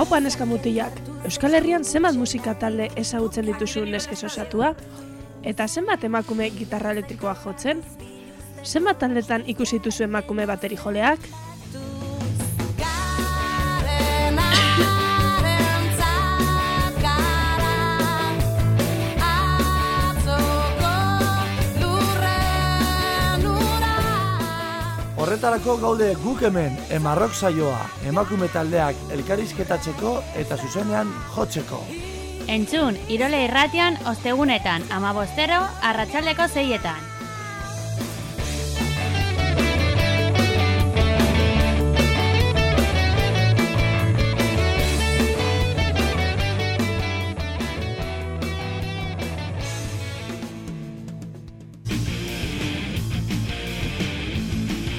Haupa neska mutilak, Euskal Herrian zenbat musika talde ezagutzen dituzu neskez osatua? Eta zenbat emakume gitarra elektrikoa jotzen? Zenbat taldetan ikusi dituzu emakume bateri joleak? Horretarako gaude guk hemen, emarrok saioa, emakume taldeak elkarizketatzeko eta zuzenean jotzeko. Entzun, Irole irratian ostegunetan amabostero arratsaldeko zeietan.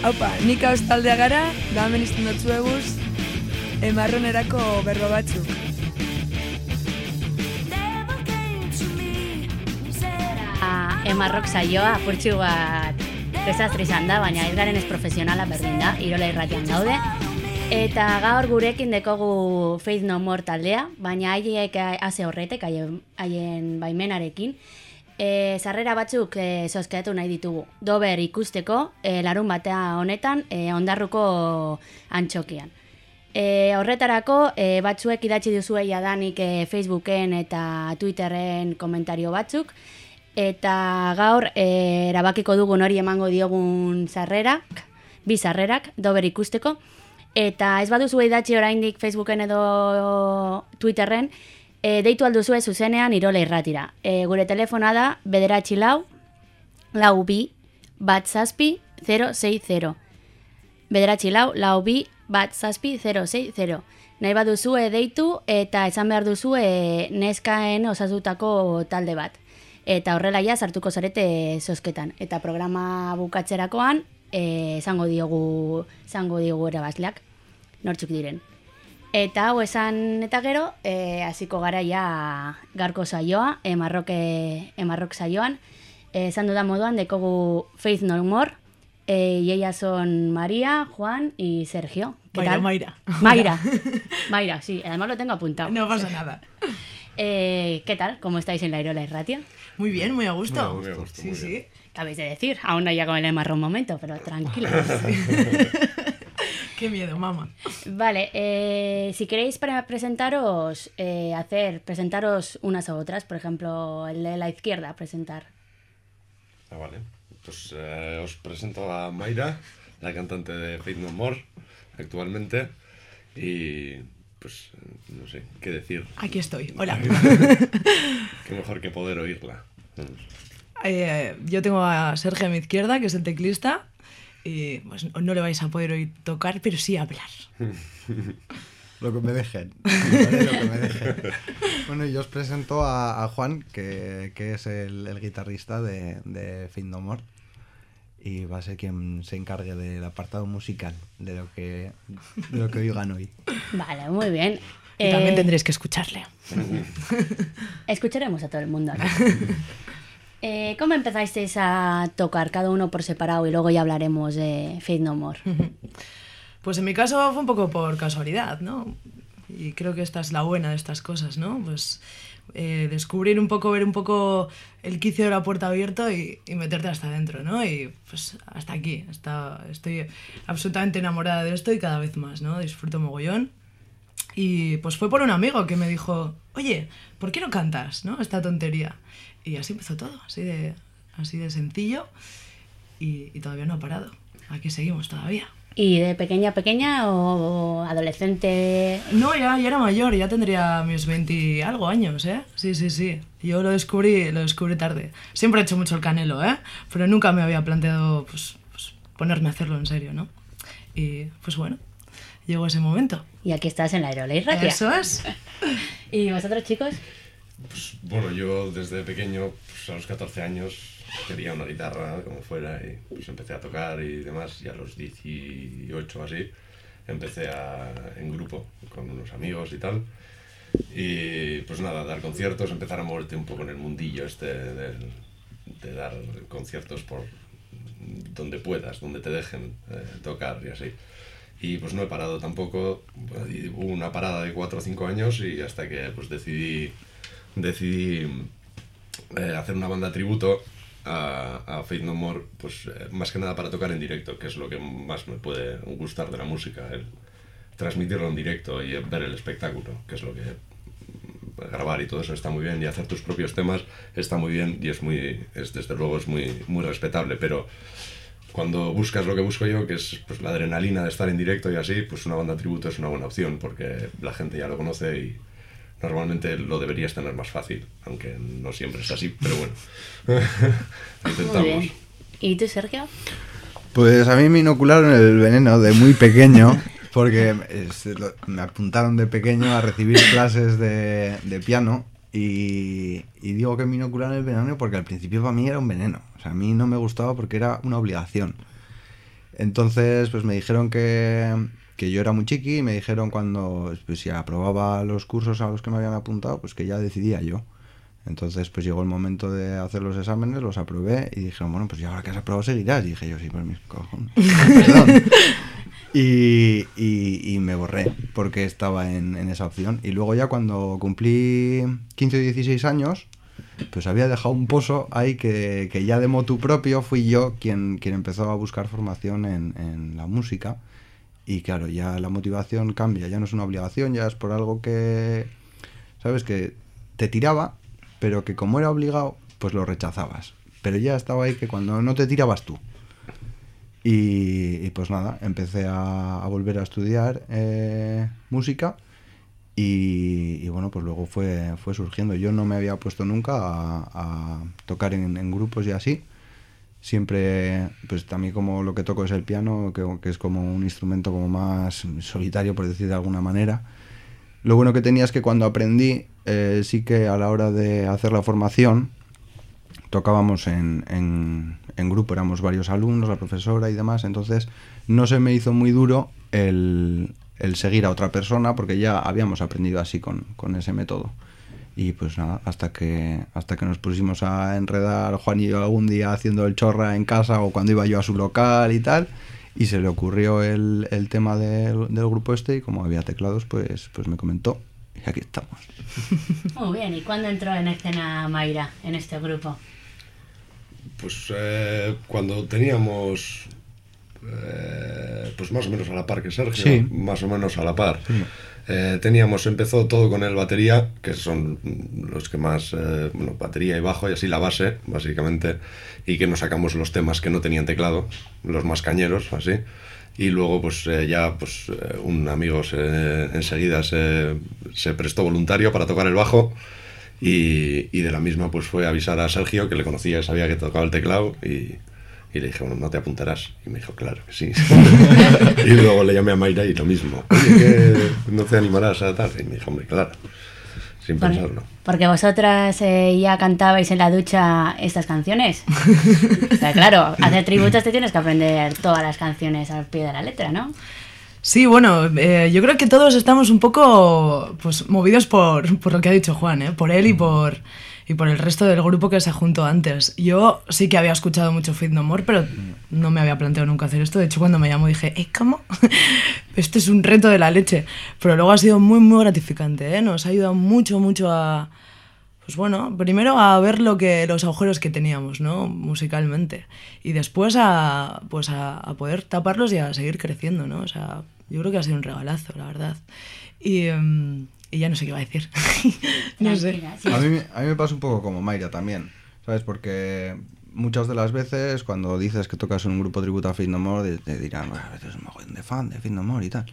Haupa, nik hauz taldea gara, da hemen izten dutzu eguz, emarronerako berro batzuk. Never came to me, said I. A, emarrok saioa, apurtxu bat desastre izan da, baina ez garen ez profesionala berdin da, Irole irratian gaude. Eta gaur gurekin dekogu Faith No More taldea, baina haiek haze horretek, haien, haien baimenarekin. E, sarrera batzuk e, zozkeatu nahi ditugu. Dober ikusteko, e, larun batea honetan, e, ondarruko antxokian. E, horretarako, e, batzuek idatzi duzuei jadanik e, Facebooken eta Twitterren komentario batzuk, eta gaur e, erabakiko dugun hori emango diogun sarrerak, bi sarrerak, dober ikusteko, eta ez baduzu idatzi oraindik Facebooken edo Twitterren, e, deitu alduzue zuzenean irola irratira. E, gure telefona da, bederatzi lau, lau bi, bat zazpi, 060. Bederatzi lau, lau bi, bat zazpi, 060. Nahi baduzue deitu eta esan behar duzue neskaen osatutako talde bat. Eta horrela ja sartuko zarete zozketan. Eta programa bukatzerakoan eh, esango diogu esango diogu erabazleak nortzuk diren. Eta hau esan eta gero, eh, hasiko gara ja garko saioa, emarroke, emarrok saioan. Eh, esan dudan moduan, dekogu Faith No More, eh, y ellas son María, Juan y Sergio. ¿Qué Mayra, tal? Mayra. Mayra. Mayra, sí, además lo tengo apuntado. No pasa nada. Eh, ¿Qué tal? ¿Cómo estáis en la Irola Ratia? Muy bien, muy a gusto. Muy a gusto, Sí, muy sí. bien. Acabéis de decir, aún no llega el marrón momento, pero tranquilos. Qué miedo, mamá. Vale, eh, si queréis para presentaros, eh, hacer, presentaros unas a otras, por ejemplo, el de la izquierda, presentar. Ah, vale. Pues eh, os presento a Mayra, la cantante de Faith No More, actualmente. Y pues no sé qué decir. Aquí estoy. Hola. Qué mejor que poder oírla. Eh, yo tengo a Sergio a mi izquierda, que es el teclista. Y pues, no le vais a poder oír tocar, pero sí hablar. Lo que me dejen. ¿vale? Lo que me dejen. Bueno, y yo os presento a, a Juan, que, que es el, el guitarrista de, de More. Y va a ser quien se encargue del apartado musical de lo que, de lo que oigan hoy. Vale, muy bien. Y también Eh, tendréis que escucharle. Escucharemos a todo el mundo. ahora. Eh, ¿Cómo empezasteis a tocar cada uno por separado y luego ya hablaremos de Faith No More? Pues en mi caso fue un poco por casualidad, ¿no? Y creo que esta es la buena de estas cosas, ¿no? Pues eh, descubrir un poco, ver un poco el quicio de la puerta abierto y, y meterte hasta adentro, ¿no? Y pues hasta aquí, hasta, estoy absolutamente enamorada de esto y cada vez más, ¿no? Disfruto mogollón. Y pues fue por un amigo que me dijo, oye, ¿por qué no cantas, no? Esta tontería. Y así empezó todo, así de, así de sencillo y, y todavía no ha parado. Aquí seguimos todavía. ¿Y de pequeña a pequeña o, adolescente? No, ya, ya era mayor, ya tendría mis 20 y algo años, ¿eh? Sí, sí, sí. Yo lo descubrí, lo descubrí tarde. Siempre he hecho mucho el canelo, ¿eh? Pero nunca me había planteado, pues, pues, ponerme a hacerlo en serio, ¿no? Y, pues bueno, llegó ese momento. Y aquí estás en la Aerola. Eso es. ¿Y vosotros, chicos? Pues bueno, yo desde pequeño, pues, a los 14 años, quería una guitarra, como fuera, y pues empecé a tocar y demás. Y a los 18 o así, empecé a, en grupo con unos amigos y tal. Y pues nada, dar conciertos, empezar a moverte un poco en el mundillo este del- de, dar conciertos por donde puedas, donde te dejen eh, tocar y así. Y pues no he parado tampoco, hubo una parada de 4 o 5 años y hasta que pues decidí, decidí eh, hacer una banda tributo a, a Faith No More, pues eh, más que nada para tocar en directo, que es lo que más me puede gustar de la música, el transmitirlo en directo y ver el espectáculo, que es lo que mm, grabar y todo eso está muy bien y hacer tus propios temas está muy bien y es muy es desde luego es muy muy respetable pero cuando buscas lo que busco yo que es pues la adrenalina de estar en directo y así pues una banda tributo es una buena opción porque la gente ya lo conoce y normalmente lo deberías tener más fácil aunque no siempre es así pero bueno Muy intentamos bien. ¿Y tú, Sergio? Pues a mí me inocularon el veneno de muy pequeño, porque me apuntaron de pequeño a recibir clases de, de piano y, y digo que me inocularon el veneno porque al principio para mí era un veneno. O sea, a mí no me gustaba porque era una obligación. Entonces, pues me dijeron que, que yo era muy chiqui y me dijeron cuando, pues si aprobaba los cursos a los que me habían apuntado, pues que ya decidía yo. Entonces, pues llegó el momento de hacer los exámenes, los aprobé y dijeron, bueno, pues ya ahora que has aprobado seguirás. Y dije yo, sí, por mis cojones. Perdón. Y, y- y me borré porque estaba en, en esa opción. Y luego ya cuando cumplí 15 o 16 años, pues había dejado un pozo ahí que, que ya de motu propio fui yo quien, quien empezó a buscar formación en, en la música. Y claro, ya la motivación cambia, ya no es una obligación, ya es por algo que, ¿sabes? Que te tiraba, pero que como era obligado, pues lo rechazabas. Pero ya estaba ahí que cuando no te tirabas tú. Y, pues nada, empecé a, volver a estudiar eh, música y, bueno, pues luego fue, fue surgiendo. Yo no me había puesto nunca a, a tocar en, en grupos y así. Siempre, pues también como lo que toco es el piano, que, que es como un instrumento como más solitario, por decir de alguna manera. Lo bueno que tenía es que cuando aprendí, eh, sí que a la hora de hacer la formación, tocábamos en, en- en grupo, éramos varios alumnos, la profesora y demás, entonces no se me hizo muy duro el, el seguir a otra persona porque ya habíamos aprendido así con, con ese método. Y pues nada, hasta que, hasta que nos pusimos a enredar Juan y yo algún día haciendo el chorra en casa o cuando iba yo a su local y tal, y se le ocurrió el, el tema del, del grupo este y como había teclados, pues, pues me comentó. Y aquí estamos. Muy bien. ¿Y cuándo entró en escena Mayra en este grupo? Pues eh, cuando teníamos, eh, pues más o menos a la par que Sergio, Sí. más o menos a la par. Eh, teníamos, empezó todo con el batería, que son los que más, eh, bueno, batería y bajo y así la base, básicamente, y que nos sacamos los temas que no tenían teclado, los más cañeros, así. Y luego, pues eh, ya, pues un amigo se- enseguida se, prestó voluntario para tocar el bajo. Y, de la misma pues fue avisar a Sergio, que le conocía sabía que tocaba el teclado, y, y le dije, bueno, no te apuntarás. Y me dijo, claro que sí. y luego le llamé a Mayra y lo mismo. Oye, que no te animarás a tal. Y me dijo, hombre, claro, sin Por- pensarlo. porque vosotras eh, ya cantabais en la ducha estas canciones. O sea, claro, hacer tributos te tienes que aprender todas las canciones al pie de la letra, ¿no? Sí, bueno, eh, yo creo que todos estamos un poco pues, movidos por, por lo que ha dicho Juan, ¿eh? por él y por, y por el resto del grupo que se juntó antes. Yo sí que había escuchado mucho Faith No More, pero no me había planteado nunca hacer esto. De hecho, cuando me llamó dije, ¿eh, cómo? Esto es un reto de la leche. Pero luego ha sido muy, muy gratificante, ¿eh? Nos ha ayudado mucho, mucho a, pues bueno, primero a ver lo que los agujeros que teníamos, ¿no? Musicalmente. Y después a pues a, a poder taparlos y a seguir creciendo, ¿no? O sea, yo creo que ha sido un regalazo, la verdad. Y, em, y ya no sé qué iba a decir. no sé. A mí, me- a mí me pasa un poco como Mayra también, ¿sabes? Porque muchas de las veces cuando dices que tocas en un grupo tributo a Faith No More, te dirán, "Bueno, eres un mogollón de fan de Faith No More y tal.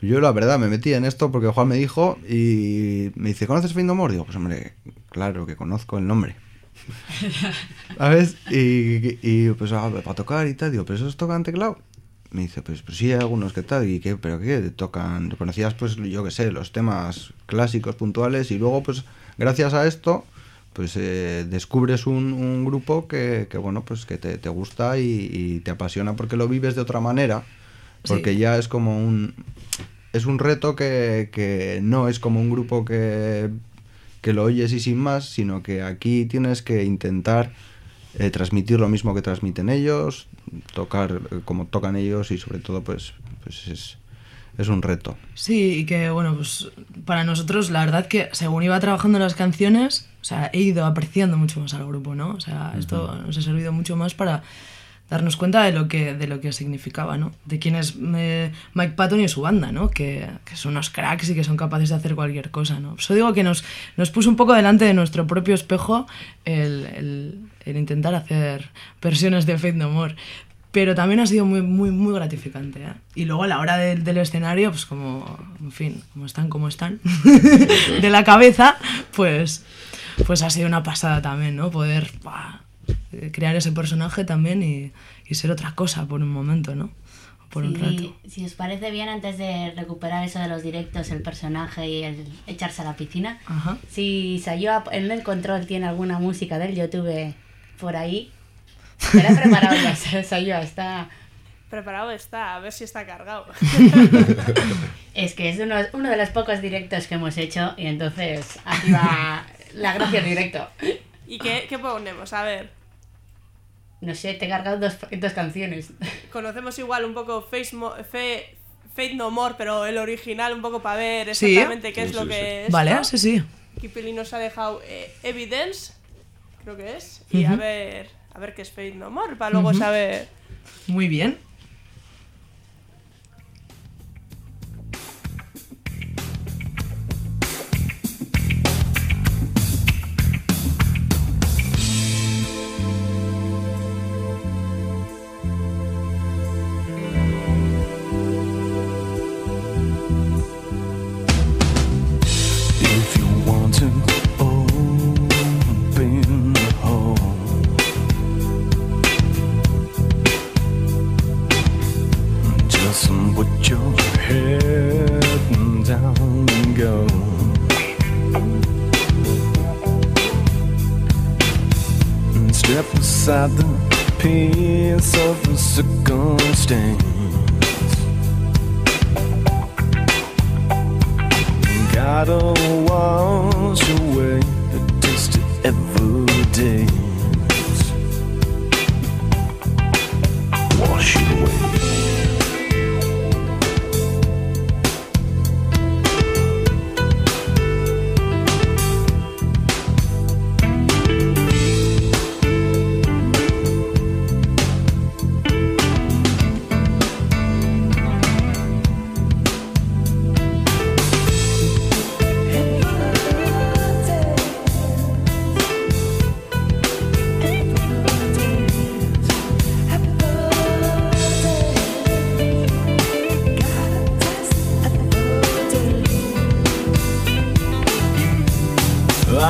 Yo la verdad me metí en esto porque Juan me dijo y me dice, ¿conoces Faith No More? Digo, pues hombre, claro que conozco el nombre. ¿Sabes? Y, y, pues ah, para tocar y tal, digo, ¿pero esos tocan teclado? Me dice, pues, pues sí, hay algunos que tal, y qué, pero qué, tocan, conocías pues yo qué sé, los temas clásicos, puntuales, y luego pues gracias a esto, pues eh, descubres un, un grupo que, que, bueno, pues que te, te gusta y, y te apasiona porque lo vives de otra manera, porque Sí. ya es como un... es un reto que, que no es como un grupo que, que lo oyes y sin más, sino que aquí tienes que intentar eh, transmitir lo mismo que transmiten ellos, tocar eh, como tocan ellos y sobre todo pues, pues es, es un reto. Sí, y que bueno, pues para nosotros la verdad que según iba trabajando las canciones, o sea, he ido apreciando mucho más al grupo, ¿no? O sea, esto nos ha servido mucho más para darnos cuenta de lo que, de lo que significaba, ¿no? De quién es eh, Mike Patton y su banda, ¿no? Que, que son unos cracks y que son capaces de hacer cualquier cosa, ¿no? Por eso digo que nos, nos puso un poco delante de nuestro propio espejo el, el- el intentar hacer versiones de Fate No More. Pero también ha sido muy, muy, muy gratificante. ¿eh? Y luego a la hora del, del escenario, pues como, en fin, como están, como están, de la cabeza, pues, pues ha sido una pasada también, ¿no? Poder buah, eh, crear ese personaje también y, y ser otra cosa por un momento, ¿no? O Por un Sí, rato. Si os parece bien, antes de recuperar eso de los directos, el personaje y el echarse a la piscina, Ajá. si Sayoa en el control tiene alguna música del YouTube por ahí, he preparado está... Preparado está, a ver si está cargado. Es que es uno, uno de los pocos directos que hemos hecho y entonces aquí va la gracia del directo. ¿Y qué, qué ponemos? A ver, No sé, te he cargado dos, dos canciones. conocemos igual un poco Face Mo- Fe- Fate No More, pero el original un poco para ver Sí. exactamente qué es Sí, lo sí, que es. Vale, ¿no? sí, sí. Kipili nos ha dejado eh, Evidence, creo que es, y a ver a ver qué es Fate No More, para luego saber... Muy bien.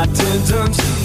my tendons.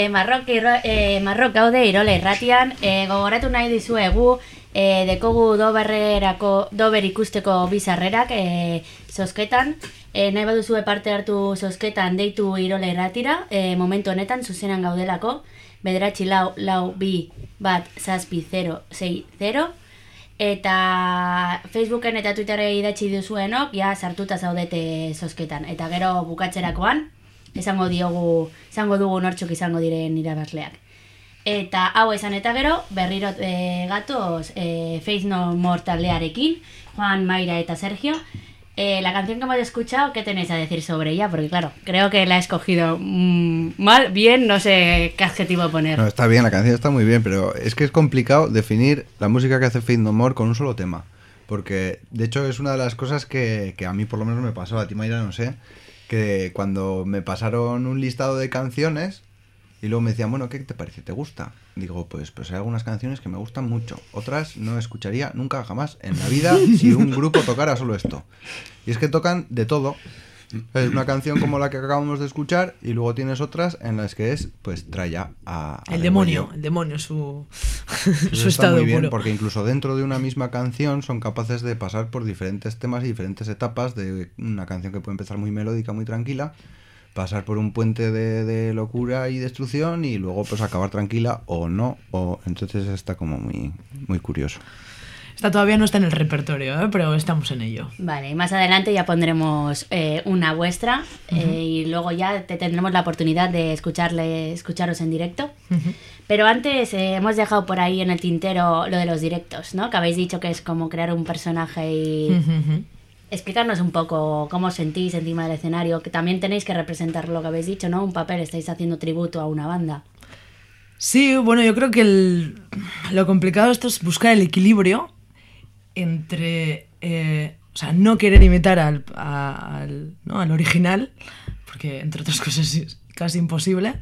E, marrok, irro, e, marrok gaude irola irratian, e, gogoratu nahi dizuegu, e, dekogu doberrerako, dober ikusteko bizarrerak e, zozketan, e, nahi baduzue parte hartu zozketan deitu irola irratira, e, momentu honetan zuzenan gaudelako, bederatzi lau, lau, bi, bat, zazpi, 0, 6, 0, eta Facebooken eta Twitterre idatzi duzuenok, ja sartuta zaudete zozketan. Eta gero bukatzerakoan, esango diogu, esango dugu nortxuk izango diren irabazleak. Eta hau esan eta gero, berriro e, gatoz e, Face No More taldearekin, Juan, Mayra eta Sergio. Eh, la canción que hemos escuchado, ¿qué tenéis a decir sobre ella? Porque claro, creo que la he escogido mm, mal, bien, no sé qué adjetivo poner. No, está bien, la canción está muy bien, pero es que es complicado definir la música que hace Faith No More con un solo tema. Porque, de hecho, es una de las cosas que, que a mí por lo menos me pasó, a ti Mayra no sé, que cuando me pasaron un listado de canciones y luego me decían, bueno, ¿qué te parece? ¿Te gusta? Digo, pues, pues hay algunas canciones que me gustan mucho. Otras no escucharía nunca jamás en la vida si un grupo tocara solo esto. Y es que tocan de todo. Es una canción como la que acabamos de escuchar y luego tienes otras en las que es, pues, traya a... a El demonio, el demonio, su, su está estado muy bien, puro. porque incluso dentro de una misma canción son capaces de pasar por diferentes temas y diferentes etapas de una canción que puede empezar muy melódica, muy tranquila, pasar por un puente de, de locura y destrucción y luego pues acabar tranquila o no, o entonces está como muy, muy curioso. Esta todavía no está en el repertorio, ¿eh? pero estamos en ello. Vale, y más adelante ya pondremos eh, una vuestra eh, y luego ya te tendremos la oportunidad de escucharle, escucharos en directo. Pero antes eh, hemos dejado por ahí en el tintero lo de los directos, ¿no? Que habéis dicho que es como crear un personaje y explicarnos un poco cómo os sentís encima del escenario, que también tenéis que representar lo que habéis dicho, ¿no? Un papel, estáis haciendo tributo a una banda. Sí, bueno, yo creo que el- lo complicado de esto es buscar el equilibrio entre, eh, o sea, no querer imitar al, a- al, ¿no? al original, porque entre otras cosas es casi imposible,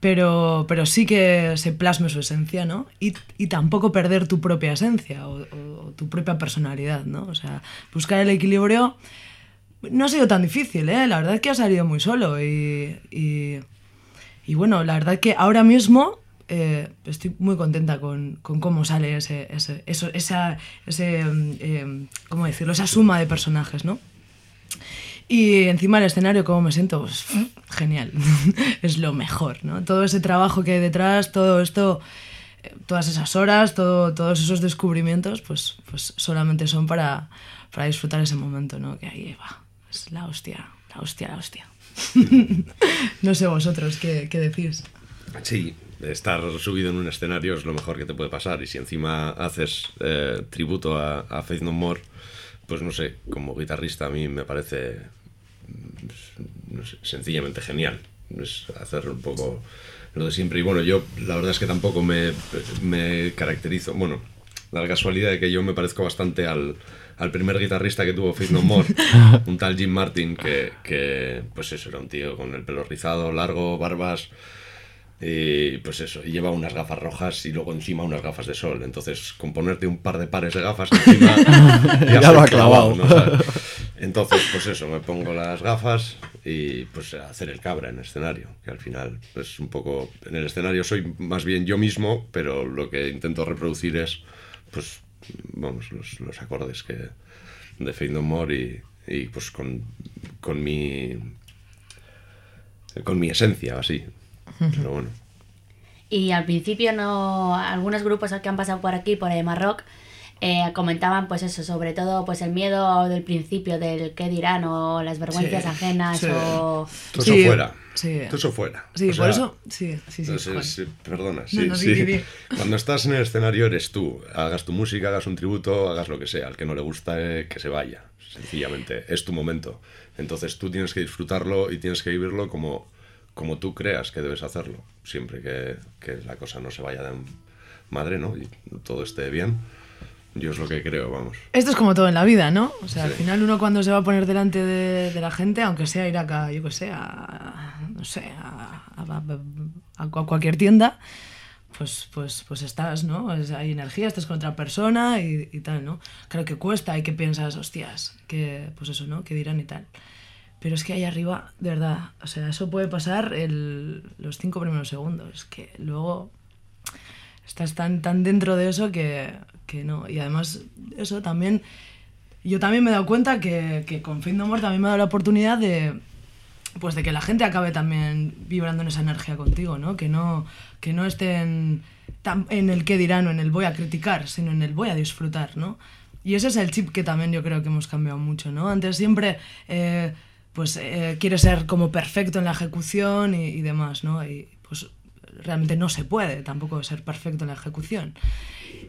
pero, pero sí que se plasme su esencia, ¿no? Y, y tampoco perder tu propia esencia o, o- o tu propia personalidad, ¿no? O sea, buscar el equilibrio no ha sido tan difícil, ¿eh? La verdad es que ha salido muy solo y- y y bueno, la verdad que ahora mismo eh, estoy muy contenta con, con cómo sale ese, ese, eso, esa, ese, mm, eh, ¿cómo decirlo? Esa suma de personajes, ¿no? Y encima del escenario, ¿cómo me siento? Pues, genial, es lo mejor, ¿no? Todo ese trabajo que hay detrás, todo esto, eh, todas esas horas, todo, todos esos descubrimientos, pues, pues solamente son para, para disfrutar ese momento, ¿no? Que ahí va, es la hostia, la hostia, la hostia. no sé vosotros qué, qué decís. Sí, estar subido en un escenario es lo mejor que te puede pasar. Y si encima haces eh, tributo a, a Faith No More, pues no sé, como guitarrista a mí me parece no sé, sencillamente genial. Es hacer un poco lo de siempre. Y bueno, yo la verdad es que tampoco me, me caracterizo. Bueno, la casualidad de que yo me parezco bastante al, al primer guitarrista que tuvo Faith No More, un tal Jim Martin, que, que pues eso, era un tío con el pelo rizado, largo, barbas. Y pues eso, y lleva unas gafas rojas y luego encima unas gafas de sol. Entonces, con ponerte un par de pares de gafas encima, Ya lo ha clavado. Entonces, pues eso, me pongo las gafas y pues hacer el cabra en el escenario. Que al final, pues un poco, en el escenario soy más bien yo mismo, pero lo que intento reproducir es, pues, vamos, los, los acordes que de No More y, y pues con, con mi con mi esencia, así. Pero bueno. Y al principio no algunos grupos que han pasado por aquí, por el Marroc, eh, comentaban pues eso, sobre todo pues el miedo del principio del qué dirán o las vergüenzas Sí, ajenas sí. o... Todo Sí, eso fuera. sí. Todo eso fuera. Sí, O por sea, eso, sí, sí, sí. entonces, perdona, No, sí, no, sí. di, di, di. Cuando estás en el escenario eres tú. Hagas tu música, hagas un tributo, hagas lo que sea. Al que no le gusta, eh, que se vaya. Sencillamente, es tu momento. Entonces tú tienes que disfrutarlo y tienes que vivirlo como, como tú creas que debes hacerlo. Siempre que, que la cosa no se vaya de madre, ¿no? Y todo esté bien. Yo es lo que creo, vamos. Esto es como todo en la vida, ¿no? O sea, al final uno cuando se va a poner delante de, de la gente, aunque sea ir acá, yo que sé, a, no sé, a, a- a- a cualquier tienda, pues, pues, pues estás, ¿no? Hay energía, estás con otra persona y, y tal, ¿no? Claro que cuesta y que piensas, hostias, que, pues eso, ¿no? Que dirán y tal. Pero es que ahí arriba, de verdad, o sea, eso puede pasar el, los cinco primeros segundos, que luego estás tan, tan dentro de eso que, que no. Y además, eso también, yo también me he dado cuenta que, que con Faith No More también me ha dado la oportunidad de, pues de que la gente acabe también vibrando en esa energía contigo, ¿no? Que no, que no estén tan en el qué dirán o en el voy a criticar, sino en el voy a disfrutar, ¿no? Y ese es el chip que también yo creo que hemos cambiado mucho, ¿no? Antes siempre, eh, pues, eh, quieres ser como perfecto en la ejecución y, demás, ¿no? Y pues realmente no se puede tampoco ser perfecto en la ejecución.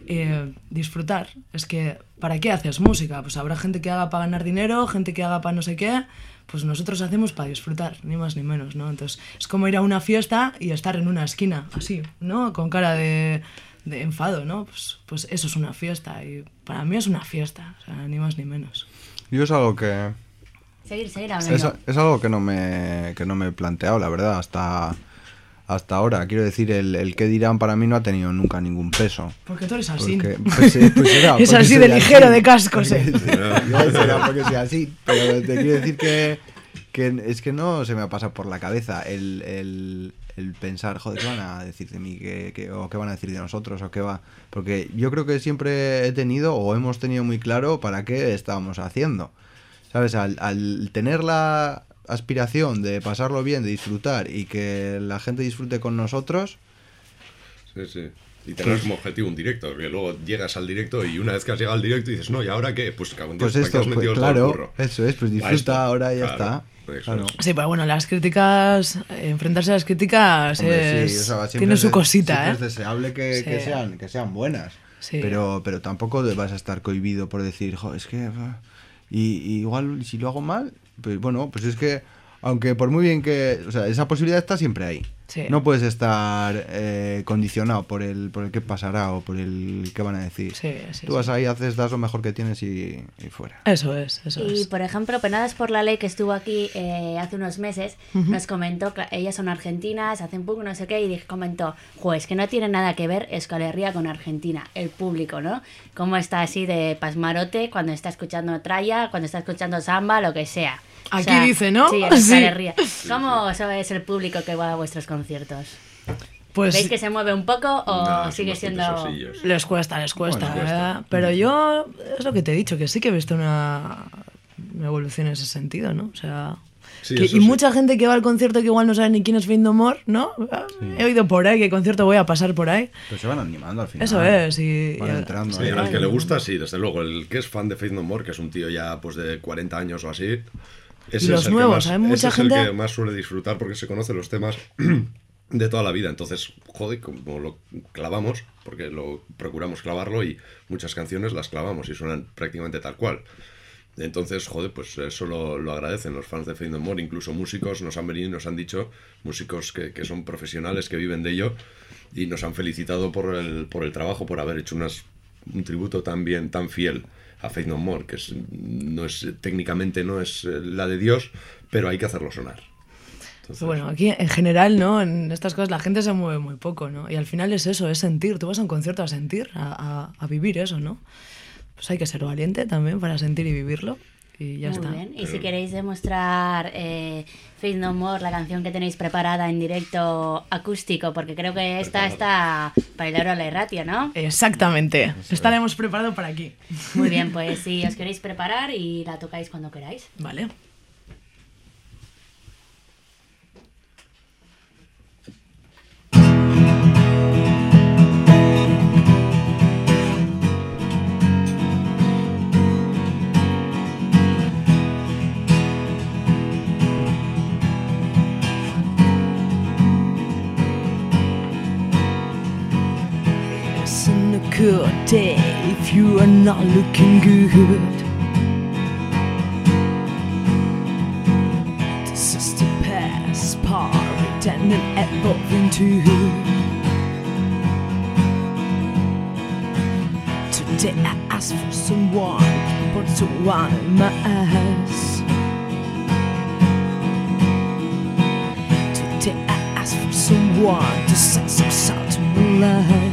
Eh, disfrutar. Es que, ¿para qué haces música? Pues habrá gente que haga para ganar dinero, gente que haga para no sé qué. Pues nosotros hacemos para disfrutar, ni más ni menos, ¿no? Entonces, es como ir a una fiesta y estar en una esquina, así, ¿no? Con cara de, enfado, ¿no? Pues, pues eso es una fiesta y para mí es una fiesta, ni más ni menos. Yo es algo que... Seguir, seguir hablando. Es, es algo que no, me, que no me he planteado, la verdad, hasta, hasta ahora. Quiero decir, el, el que dirán para mí no ha tenido nunca ningún peso. Porque tú eres así. Porque, pues, eh, pues será, Es porque así de ligero de cascos, eh. Igual será porque soy así, pero te quiero decir que, que es que no se me ha pasado por la cabeza el, el, el pensar, joder, ¿qué van a decir de mí? ¿Qué, qué- o qué van a decir de nosotros? ¿O qué va? Porque yo creo que siempre he tenido o hemos tenido muy claro para qué estábamos haciendo. ¿Sabes? Al, al tener la aspiración de pasarlo bien, de disfrutar y que la gente disfrute con nosotros, Sí, sí. Y tener como objetivo un directo, porque luego llegas al directo y una vez que has llegado al directo dices, no, ¿y ahora qué? Pues Dios, pues ¿para qué esto, has pues, metido el claro, eso es, pues disfruta ahora y ya Claro, está. Claro. Sí, pero bueno, las críticas, enfrentarse a las críticas Hombre, es, sí, o sea, tiene su cosita, ¿eh? Es deseable que, que Sí. sean, que sean buenas. Sí. Pero, pero tampoco vas a estar cohibido por decir, jo, es que. Y, y igual, si lo hago mal, pues bueno, pues es que. Aunque por muy bien que. O sea, esa posibilidad está siempre ahí. Sí. No puedes estar eh, condicionado por el, por el qué pasará o por el qué van a decir. Sí, sí, Tú sí. vas ahí, haces, das lo mejor que tienes y, y fuera. Eso es, eso Y es. por ejemplo, Penadas por la Ley, que estuvo aquí eh, hace unos meses, nos comentó que ellas son argentinas, hacen punk, no sé qué, y comentó, pues que no tiene nada que ver Euskal Herria con Argentina, el público, ¿no? Cómo está así de pasmarote cuando está escuchando tralla, cuando está escuchando samba, lo que sea. Aquí dice, ¿no? Sí, en Sí. ¿Cómo es el público que va a vuestros conciertos? Pues ¿Veis que se mueve un poco o No, sigue siendo...? sosillos. les cuesta, les cuesta, Bueno, cuesta. ¿verdad? Pero yo, es lo que te he dicho, que sí que he visto una, una evolución en ese sentido, ¿no? O sea... Sí, que- y sí. mucha gente que va al concierto que igual no sabe ni quién es Find No More, ¿no? He oído por ahí que concierto voy a pasar por ahí. Pero se van animando al final. Eso es, y- Van y- entrando. Sí, ahí. al que le gusta, sí, desde luego. El que es fan de Faith No More, que es un tío ya pues de 40 años o así. Ese Y los es el que nuevos, más- mucha ese es gente- el que más suele disfrutar porque se conoce los temas de toda la vida. Entonces, joder, como lo clavamos, porque lo procuramos clavarlo y muchas canciones las clavamos y suenan prácticamente tal cual. Entonces, joder, pues eso lo, lo agradecen los fans de Faith No More, incluso músicos nos han venido y nos han dicho, músicos que, que son profesionales, que viven de ello, y nos han felicitado por el, por el trabajo, por haber hecho unas, un tributo tan bien, tan fiel a Faith No More, que es, no es, técnicamente no es eh, la de Dios, pero hay que hacerlo sonar. Bueno, aquí en general, ¿no? En estas cosas la gente se mueve muy poco, ¿no? Y al final es eso, es sentir. Tú vas a un concierto a sentir, a, a- a vivir eso, ¿no? Pues hay que ser valiente también para sentir y vivirlo. Y ya Muy está. bien. Y si queréis demostrar eh, Faith No More, la canción que tenéis preparada en directo acústico, porque creo que esta está para el la Erratia, ¿no? Exactamente. Estaremos preparados para aquí. Muy bien, pues si os queréis preparar y la tocáis cuando queráis. Vale. Day if you are not looking good. This is the past part, pretending evolving to. Today I ask for someone, but someone in my eyes. Today I ask for someone to set some sound to my life.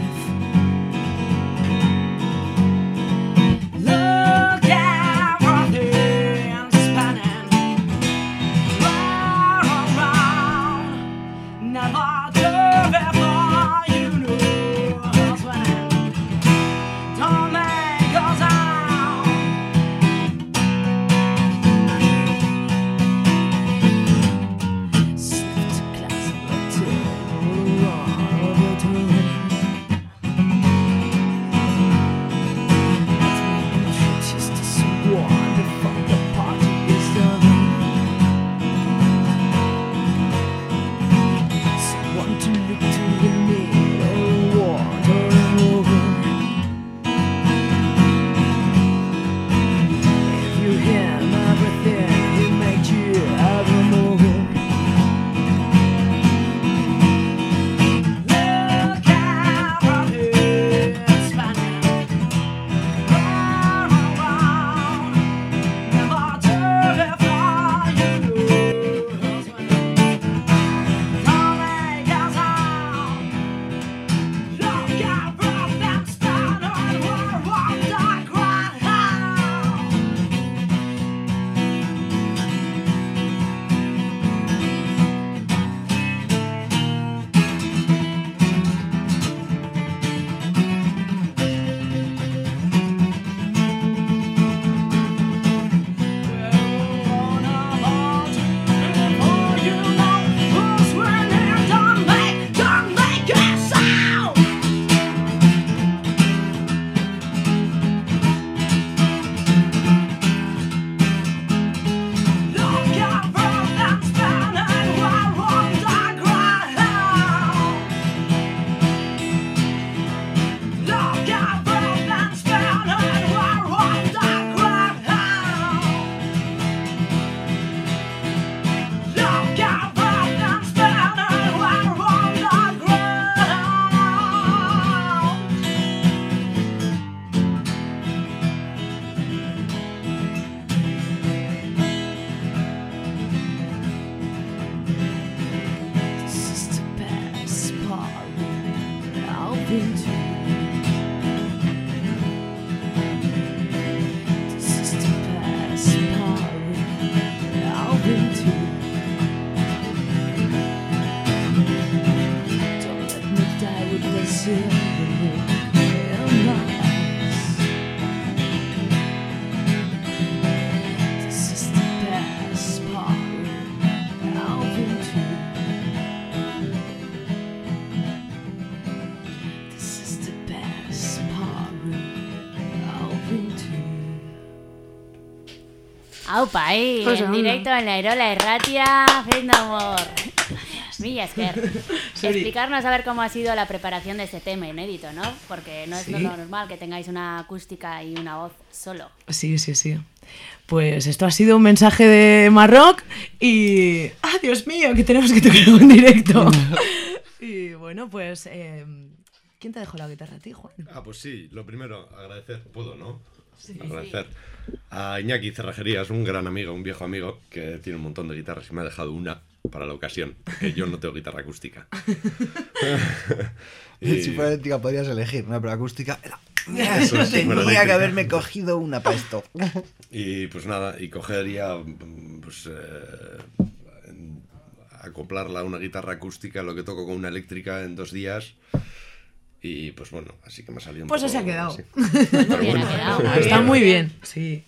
Aupa, ahí, Oso en ondo. directo en la Irola Erratia, Fin Amor. Milla Esker. Explicarnos a ver cómo ha sido la preparación de este tema inédito, ¿no? Porque no es Sí. lo normal que tengáis una acústica y una voz solo. Sí, sí, sí. Pues esto ha sido un mensaje de Marroc y... ¡Ah, Dios mío! Que tenemos que tocarlo en directo. y bueno, pues... eh, ¿Quién te dejó la guitarra a ti, Juan? Ah, pues sí, lo primero, agradecer, puedo, ¿no? Agradecer a Iñaki Cerrajerías, un gran amigo, un viejo amigo, que tiene un montón de guitarras y me ha dejado una para la ocasión, porque yo no tengo guitarra acústica. Y- Si fuera eléctrica podrías elegir, ¿no? Pero acústica era... Eso sí, fuera Tenía que haberme cogido una para esto. Y pues nada, y cogería, pues, eh, acoplarla a una guitarra acústica, lo que toco con una eléctrica en dos días. Y pues bueno, así que me ha salido un Pues poco así ha quedado. así. Muy bien, ha quedado. muy Está muy bien, sí.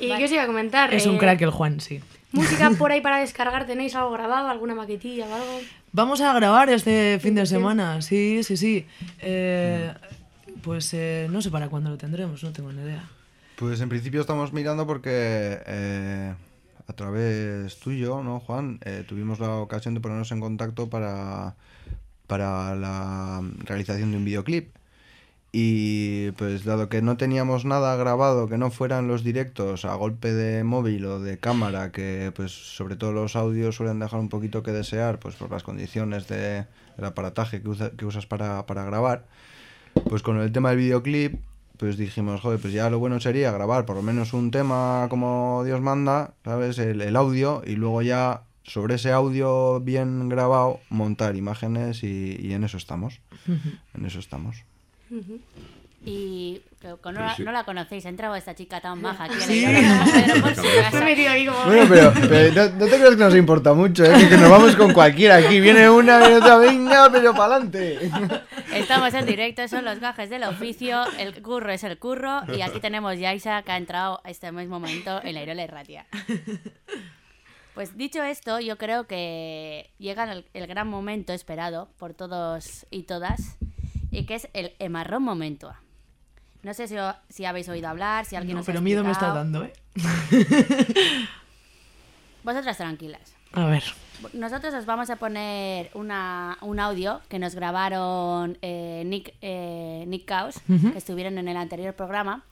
¿Y qué os iba a comentar? Es un Eh, crack el Juan, sí. ¿Música por ahí para descargar? ¿Tenéis algo grabado? ¿Alguna maquetilla o algo? Vamos a grabar este fin de semana, sí, sí, sí. Eh, pues eh, no sé para cuándo lo tendremos, no tengo ni idea. Pues en principio estamos mirando porque eh, a través tuyo, ¿no, Juan? Eh, tuvimos la ocasión de ponernos en contacto para, para la realización de un videoclip. Y pues dado que no teníamos nada grabado que no fueran los directos a golpe de móvil o de cámara, que pues sobre todo los audios suelen dejar un poquito que desear, pues por las condiciones de, del aparataje que, usa- que usas para, para grabar, pues con el tema del videoclip, pues dijimos, joder, pues ya lo bueno sería grabar por lo menos un tema como Dios manda, ¿sabes? El, el audio y luego ya sobre ese audio bien grabado montar imágenes y, y en eso estamos. En eso estamos. Y no, la, sí. no la conocéis, ha entrado esta chica tan baja aquí como... Bueno, pero, pero no, no te creas que nos importa mucho, ¿eh? que, que nos vamos con cualquiera aquí. Viene una, viene otra, venga, pero para adelante. Estamos en directo, son los gajes del oficio, el curro es el curro y aquí tenemos Yaisa que ha entrado a este mismo momento en la Irola Erratia. Pues dicho esto, yo creo que llega el, el gran momento esperado por todos y todas y que es el emarrón momento. No sé si, si habéis oído hablar, si alguien No, os ha pero miedo me está dando, ¿eh? Vosotras tranquilas. A ver. Nosotros os vamos a poner una, un audio que nos grabaron eh, Nick, eh, Nick Caos, que estuvieron en el anterior programa,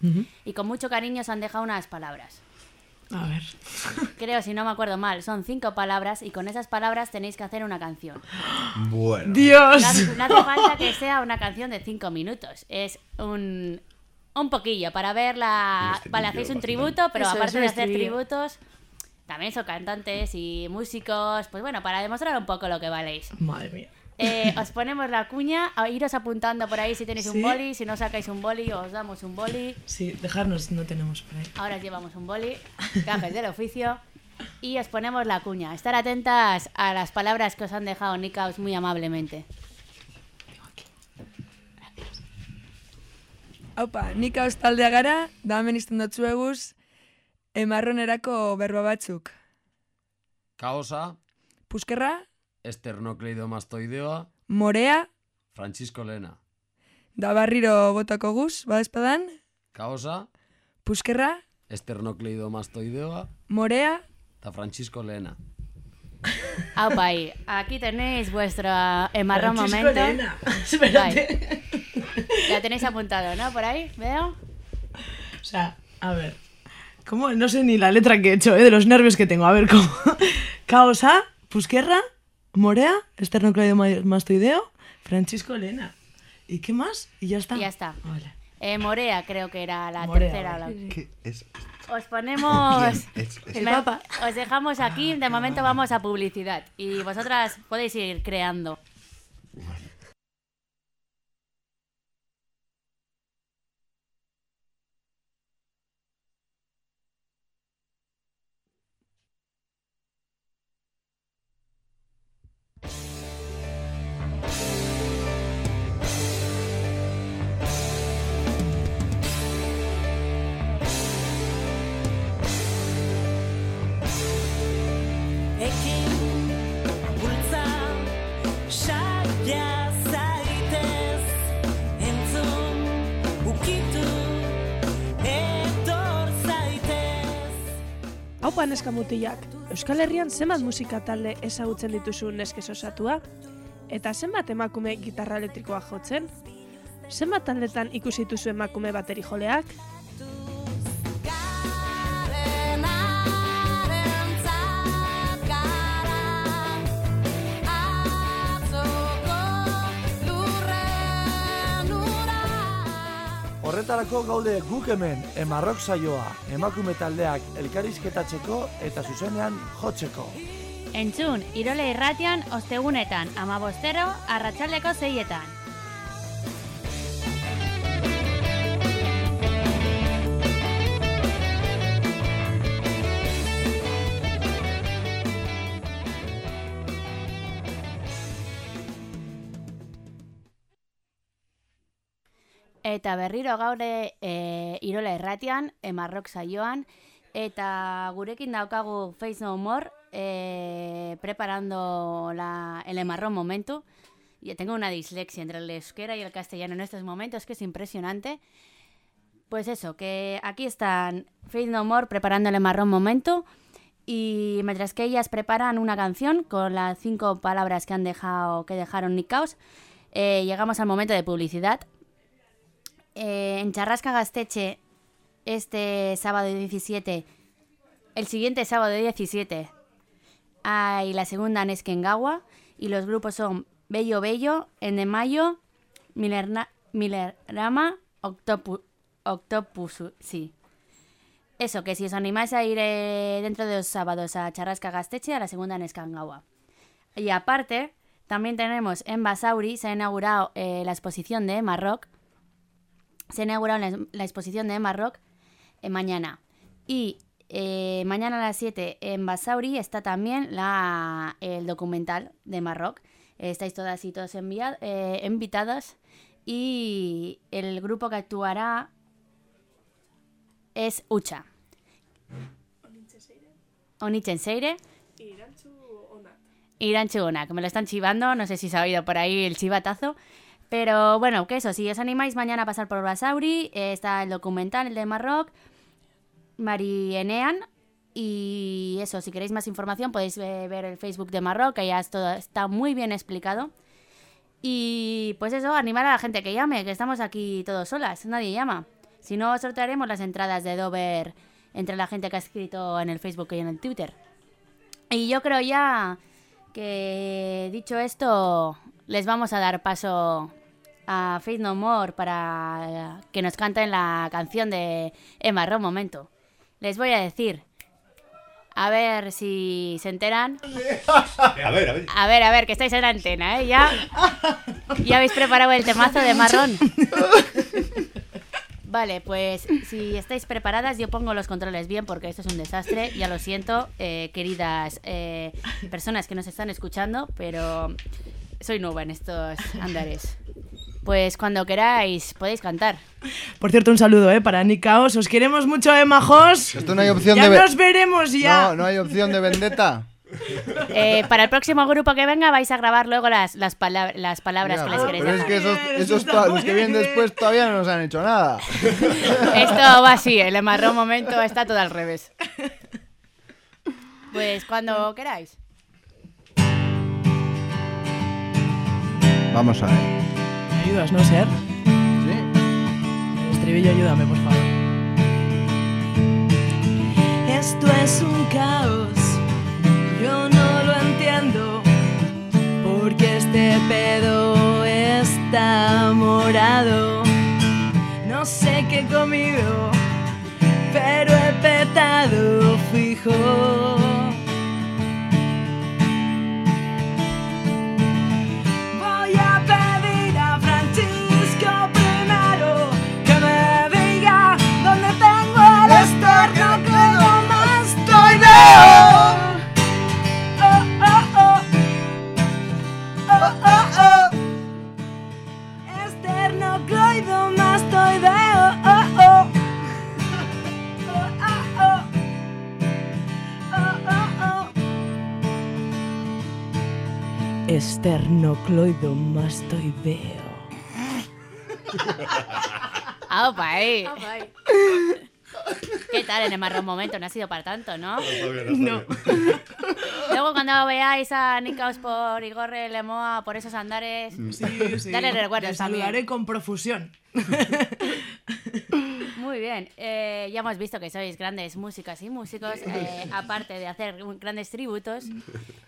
y con mucho cariño os han dejado unas palabras. A ver. Creo, si no me acuerdo mal, son cinco palabras y con esas palabras tenéis que hacer una canción. Bueno. ¡Dios! No hace, no hace falta que sea una canción de cinco minutos, es un, un poquillo para ver la... Vale, hacéis un tributo, pero Eso aparte de hacer tributos, también son cantantes y músicos, pues bueno, para demostrar un poco lo que valéis. Madre mía. Eh, os ponemos la cuña, a iros apuntando por ahí si tenéis ¿Sí? un boli, si no sacáis un boli os damos un boli. Sí, dejarnos no tenemos por ahí. Ahora os llevamos un boli, gajes del oficio, y os ponemos la cuña. Estar atentas a las palabras que os han dejado Nikaos muy amablemente. Haupa, nik hauz taldea gara, da hemen izten dutzu eguz, emarronerako berba batzuk. Kaosa, Puskerra, esternokleidomastoideoa, morea, Francisco Lena. da barriro botako guz, badezpadan, Kaosa, puskerra, esternokleidomastoideoa, morea, eta Francisco Lena. Aupa ahí, aquí tenéis vuestro emarrón Francisco momento. Espérate. Bai. La tenéis apuntado, ¿no? Por ahí, veo. O sea, a ver. ¿Cómo? No sé ni la letra que he hecho, ¿eh? De los nervios que tengo. A ver, ¿cómo? Caosa, Pusquerra, Morea, Esternocleidomastoideo, Francisco Elena. ¿Y qué más? Y ya está. Y ya está. Vale. Eh, Morea creo que era la Morea, tercera. la- ¿Qué es? Os ponemos... Es- es- Me- Os dejamos aquí, de momento vamos a publicidad. Y vosotras podéis ir creando. Aua neska mutilak, Euskal Herrian zenbat musika talde ezagutzen dituzu neskez osatua? Eta zenbat emakume gitarra elektrikoa jotzen? Zenbat taldetan ikusi dituzu emakume bateri joleak? Horretarako gaude guk hemen emarrok saioa, emakume taldeak elkarizketatzeko eta zuzenean jotzeko. Entzun, Irole irratian, ostegunetan, amabostero, arratsaldeko zeietan. Eta berriro gaure e, Irola erratian, emarrok saioan, eta gurekin daukagu Face No More, e, preparando la, el emarrón momento. Yo tengo una dislexia entre el euskera y el castellano en estos momentos que es impresionante. Pues eso, que aquí están Faith No More preparando el emarrón momento y mientras que ellas preparan una canción con las cinco palabras que han dejado que dejaron Nick eh, llegamos al momento de publicidad. Eh, en Charrasca Gasteche este sábado 17, el siguiente sábado 17 hay la segunda en Esquengawa y los grupos son Bello Bello, Endemayo, Milerna, Milerama, Octopu, Octopus, sí. Eso, que si os animáis a ir eh, dentro de los sábados a Charrasca Gasteche, a la segunda en Escangawa. Y aparte, también tenemos en Basauri, se ha inaugurado eh, la exposición de Marroc. Se ha inaugurado la, la exposición de Marroc eh, mañana. Y eh, mañana a las 7 en Basauri está también la, el documental de Marroc. Estáis todas y todos eh, invitadas. Y el grupo que actuará es Ucha. Onitzenseire. Irantxu Onak. Me lo están chivando, no sé si se ha oído por ahí el chivatazo. Pero bueno, que eso, si os animáis mañana a pasar por Basauri, eh, está el documental, el de Marroc, Marienean. Y eso, si queréis más información podéis eh, ver el Facebook de Marroc, que ya está muy bien explicado. Y pues eso, animar a la gente que llame, que estamos aquí todos solas, nadie llama. Si no, sortearemos las entradas de Dover entre la gente que ha escrito en el Facebook y en el Twitter. Y yo creo ya que dicho esto, les vamos a dar paso a Faith No More para que nos canten la canción de Emma Ron Momento. Les voy a decir, a ver si se enteran. A ver, a ver. A ver, a ver, que estáis en la antena, ¿eh? Ya, ya habéis preparado el temazo de marrón. Vale, pues si estáis preparadas, yo pongo los controles bien porque esto es un desastre. Ya lo siento, eh, queridas eh, personas que nos están escuchando, pero soy nueva en estos andares. Pues cuando queráis, podéis cantar. Por cierto, un saludo, ¿eh? Para Nick Caos. Os queremos mucho, ¿eh, majos? Esto no hay opción ya de... nos veremos ya. No, no hay opción de vendetta. Eh, para el próximo grupo que venga vais a grabar luego las, las, palab- las palabras que les queréis pero es que esos, esos to- los que vienen después todavía no nos han hecho nada. Esto va así, el emarrón momento está todo al revés. Pues cuando queráis. Vamos a ver. ¿Me ayudas, no, Ser? Sí. Estribillo, ayúdame, por favor. Esto es un caos, yo no lo entiendo, porque este pedo está morado. No sé qué he comido, pero he petado fijo. Esternocleidomastoideo. ¡Aupa, eh! ¿Qué tal en el marrón momento? No ha sido para tanto, ¿no? Está bien, está No. bien. Luego cuando veáis a Nikaos por Igorre Lemoa por esos andares, Sí, sí. dale recuerdos Te también. saludaré con profusión. Muy bien, eh, ya hemos visto que sois grandes músicas y músicos, eh, aparte de hacer grandes tributos.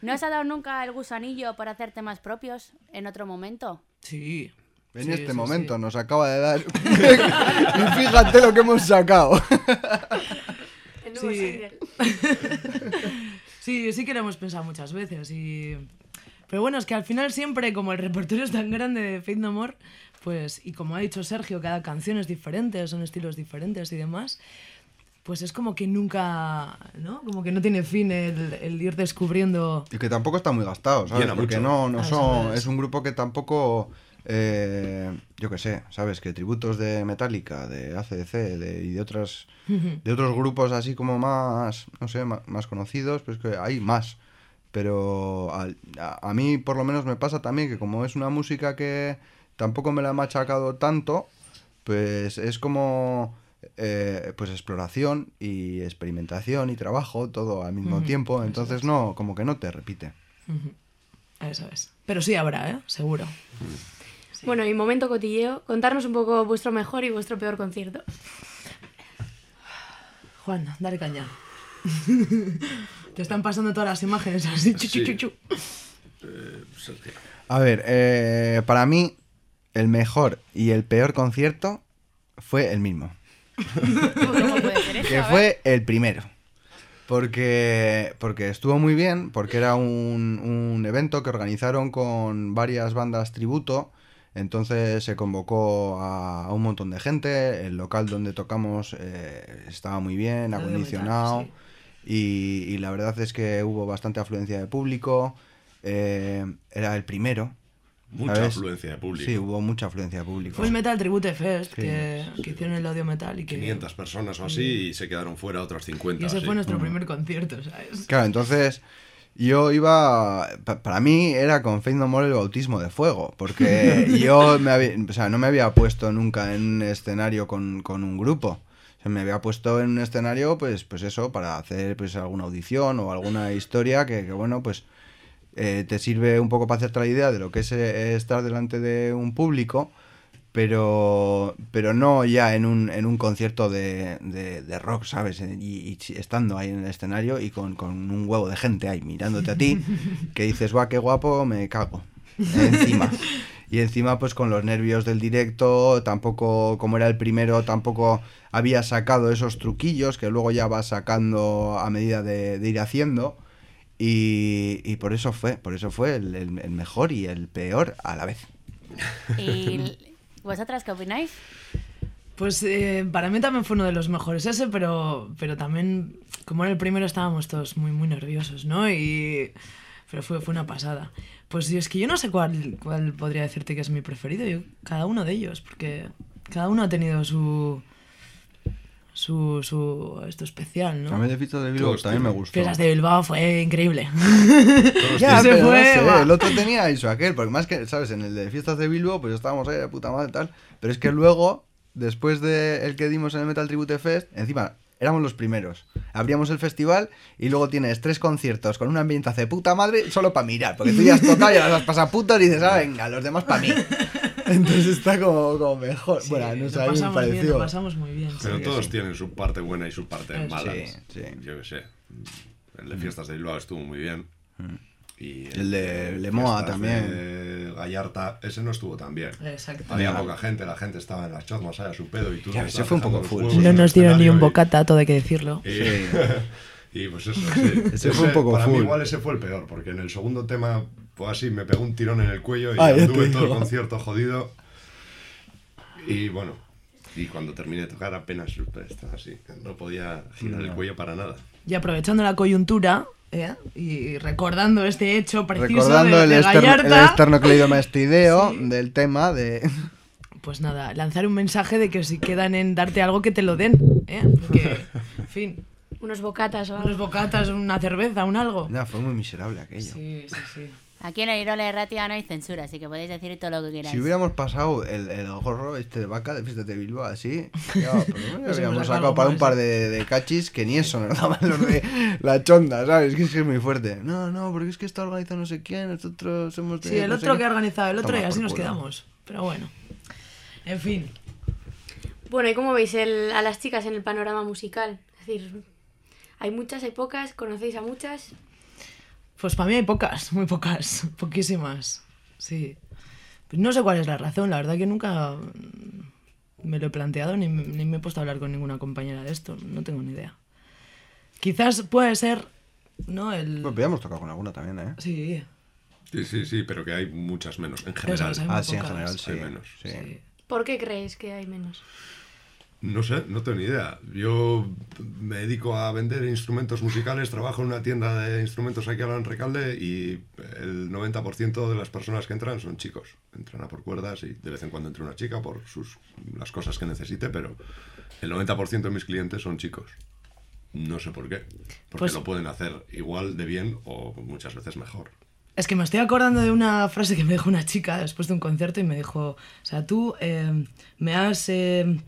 ¿No os ha dado nunca el gusanillo por hacer temas propios en otro momento? Sí. En Sí, este sí, momento sí. nos acaba de dar. y fíjate lo que hemos sacado. Sí. Sí, sí que lo hemos pensado muchas veces. Y... Pero bueno, es que al final siempre, como el repertorio es tan grande de Faith No More, pues, y como ha dicho Sergio, cada canción es diferente, son estilos diferentes y demás, pues es como que nunca, ¿no? Como que no tiene fin el, el ir descubriendo... Y que tampoco está muy gastado, ¿sabes? Llena Porque mucho. no, no Ah, son. es. Un grupo que tampoco. eh, yo qué sé, ¿sabes? Que tributos de Metallica, de ACDC de, y de otras. De otros grupos así como más. No sé, ma- más, conocidos, pues que hay más. Pero al- a, a mí, por lo menos, me pasa también que como es una música que tampoco me la he machacado tanto, pues es como. eh, pues exploración y experimentación y trabajo todo al mismo tiempo entonces no como que no te repite Ujú. Eso es. Pero sí habrá, ¿eh? Seguro. Bueno, y momento cotilleo, contarnos un poco vuestro mejor y vuestro peor concierto. Juan, dale caña. Te están pasando todas las imágenes así. chu, Sí. chu, chu. Eh, Sergio. A ver, eh, para mí el mejor y el peor concierto fue el mismo, ¿Cómo puede ser eso? que fue el primero. Porque, porque estuvo muy bien, porque era un, un evento que organizaron con varias bandas tributo. Entonces se convocó a, a un montón de gente. El local donde tocamos eh, estaba muy bien, acondicionado. Y la verdad es que hubo bastante afluencia de público. eh, era el primero. Mucha ¿sabes? afluencia de público. Sí, hubo mucha afluencia de público. Fue el Metal Tribute Fest Sí, que, que hicieron el audio metal y que. 500 personas o así y se quedaron fuera otras 50. Y ese así. fue nuestro Mm. primer concierto, ¿sabes? Claro, entonces yo iba. pa- Para mí era con Faith No More el bautismo de fuego, porque yo me había- o sea, no me había puesto nunca en un escenario con, con un grupo. O sea, me había puesto en un escenario, pues, pues eso, para hacer pues alguna audición o alguna historia que, que, bueno, pues eh, te sirve un poco para hacerte la idea de lo que es eh, estar delante de un público, pero, pero no ya en un, en un concierto de, de- de rock, ¿sabes? Y, y estando ahí en el escenario y con, con un huevo de gente ahí mirándote a ti, que dices, guau, qué guapo, me cago. Encima. Y encima, pues con los nervios del directo, tampoco, como era el primero, tampoco había sacado esos truquillos que luego ya vas sacando a medida de, de ir haciendo. Y, y por eso fue, por eso fue el, el- el mejor y el peor a la vez. ¿Y vosotras qué opináis? Pues eh, para mí también fue uno de los mejores ese, pero, pero también, como era el primero, estábamos todos muy, muy nerviosos, ¿no? Y, pero fue, fue una pasada. Pues yo- es que yo no sé cuál, cuál podría decirte que es mi preferido, yo, cada uno de ellos, porque cada uno ha tenido su. Su. su. esto especial, ¿no? A mí de Fiestas de Bilbao también me gustó. Fiestas de Bilbao fue increíble. Ya, no fue, sé, el otro tenía eso, aquel, porque más que, ¿sabes? En el de Fiestas de Bilbao, pues estábamos ahí de puta madre y tal. Pero es que luego, después de el que dimos en el Metal Tribute Fest, encima éramos los primeros. Abríamos el festival y luego tienes tres conciertos con un ambiente de puta madre solo para mirar, porque tú ya has tocado, ya las has pasado putas y dices, ah, venga, los demás para mí. Entonces está como, como mejor. Sí, bueno, no sé, a mí me pasamos bien, pareció. lo pasamos muy bien. Pero que todos sí. tienen su parte buena y su parte Eso. mala. Sí, sí. Yo qué sé. El de Fiestas de Bilbao estuvo muy bien. Y El de Lemoa también. de Gallarta, ese no estuvo tan bien. Exacto. Había poca gente, la gente estaba en las chozmas ahí a su pedo y tú Ya, no ese fue un poco full, sí. No el nos dieron ni un bocata, todo hay que decirlo. Y, Sí. y pues eso, sí. Ese fue un poco para mí full. igual ese fue el peor, porque en el segundo tema, pues así, me pegó un tirón en el cuello y Ah, anduve todo el concierto jodido. Y bueno, y cuando terminé de tocar apenas estaba así, no podía girar el cuello para nada. Y aprovechando la coyuntura ¿eh? y recordando este hecho preciso Recordando de, el, de externo, el Gallarta, esternocleidomastideo Sí. del tema de... pues nada, lanzar un mensaje de que si quedan en darte algo que te lo den. ¿eh? Porque, en fin, Unos bocatas o unos algo. bocatas, una cerveza, un algo. No, fue muy miserable aquello. Sí, sí, sí. Aquí en el Irola Erratia no hay censura, así que podéis decir todo lo que queráis. Si hubiéramos pasado el, el gorro este de vaca de fiestas de Bilbao así, ya, por lo menos Nos habríamos hemos sacado para un par de, de cachis que ni eso nos daban los de la chonda, ¿sabes? Que es que es muy fuerte. No, no, porque es que está organizado no sé quién, nosotros somos de. Sí, el no otro que ha organizado el otro Toma y así nos culo. quedamos. Pero bueno. En fin. Bueno, ¿y cómo veis el- a las chicas en el panorama musical? Es decir, hay muchas, hay pocas, conocéis a muchas. Pues para mí hay pocas, muy pocas, poquísimas. Sí. No sé cuál es la razón, la verdad que nunca mm, me lo he planteado ni, me- ni me he puesto a hablar con ninguna compañera de esto, no tengo ni idea. Quizás puede ser, ¿no? El... Pues habíamos tocado con alguna también, ¿eh? Sí, Sí, sí, sí, pero que hay muchas menos, en general. hay Ah, sí, en general sí. Hay menos. sí. ¿Por qué creéis que hay menos? No sé, no tengo ni idea. Yo me dedico a vender instrumentos musicales, trabajo en una tienda de instrumentos aquí en Recalde y el 90% de las personas que entran son chicos. Entran a por cuerdas y de vez en cuando entra una chica por sus, las cosas que necesite, pero el 90% de mis clientes son chicos. No sé por qué. Porque Pues- lo pueden hacer igual de bien o muchas veces mejor. Es que me estoy acordando de una frase que me dijo una chica después de un concierto y me dijo, o sea, tú eh, me has eh,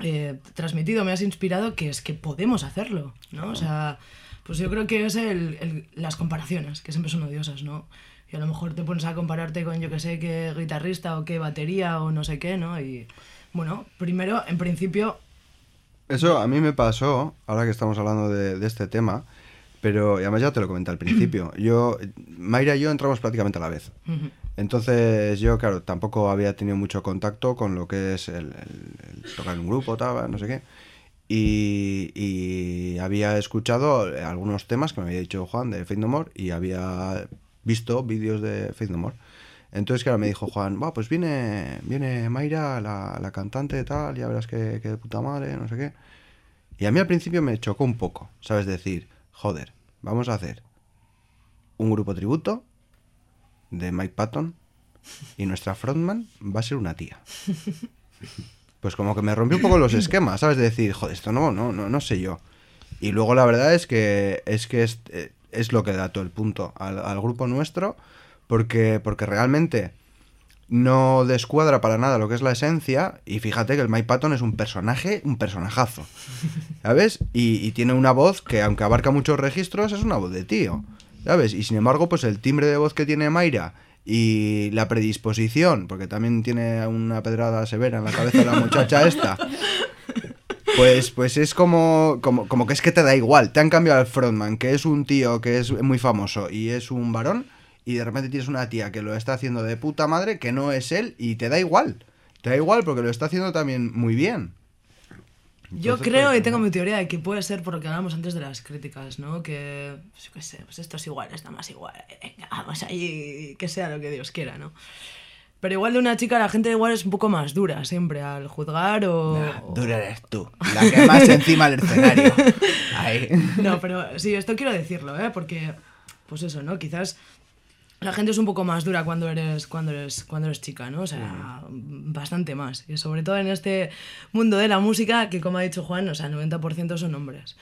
eh, transmitido, me has inspirado que es que podemos hacerlo, ¿no? O sea, pues yo creo que es el, el- las comparaciones, que siempre son odiosas, ¿no? Y a lo mejor te pones a compararte con, yo que sé, qué guitarrista o qué batería o no sé qué, ¿no? Y bueno, primero, en principio, Eso a mí me pasó, ahora que estamos hablando de, de este tema, pero y además ya te lo comenté al principio. Yo, Mayra y yo entramos prácticamente a la vez. ujú, Entonces yo, claro, tampoco había tenido mucho contacto con lo que es el, tocar en un grupo, tal, no sé qué. Y, y había escuchado algunos temas que me había dicho Juan de Faith No More y había visto vídeos de Faith No More. Entonces, claro, me dijo Juan, va, pues viene, viene Mayra, la, la cantante, tal, ya verás que, que de puta madre, no sé qué. Y a mí al principio me chocó un poco, ¿sabes? Decir, joder, vamos a hacer un grupo tributo de Mike Patton y nuestra frontman va a ser una tía. Pues como que me rompió un poco los esquemas, ¿sabes? De decir, joder, esto no, no, no, no sé yo. Y luego la verdad es que es que es, eh, lo que da todo el punto al, al grupo nuestro, porque, porque realmente no descuadra para nada lo que es la esencia, y fíjate que el Mike Patton es un personaje, un personajazo, ¿sabes? Y tiene una voz que aunque abarca muchos registros, es una voz de tío, ¿sabes? Y sin embargo, pues el timbre de voz que tiene Mayra y la predisposición, porque también tiene una pedrada severa en la cabeza de la muchacha esta, pues, pues es como, como, como que es que te da igual. Te han cambiado al frontman, que es un tío que es muy famoso y es un varón, y de repente tienes una tía que lo está haciendo de puta madre, que no es él, y te da igual. Te da igual porque lo está haciendo también muy bien. Yo Entonces, creo pues, y tengo mi teoría de que puede ser por lo que hablábamos antes de las críticas, ¿no? Que, pues, yo qué sé, pues esto es igual, está más igual. Venga, vamos allí, que sea lo que Dios quiera, ¿no? Pero igual de una chica la gente igual es un poco más dura siempre al juzgar o... o- Dura eres tú, la que más encima del escenario. Ahí. No, pero sí, esto quiero decirlo, ¿eh? Porque, pues eso, ¿no? Quizás la gente es un poco más dura cuando eres, cuando eres, cuando eres chica, ¿no? O sea, bastante más. Y sobre todo en este mundo de la música, que como ha dicho Juan, o sea, el 90% son hombres.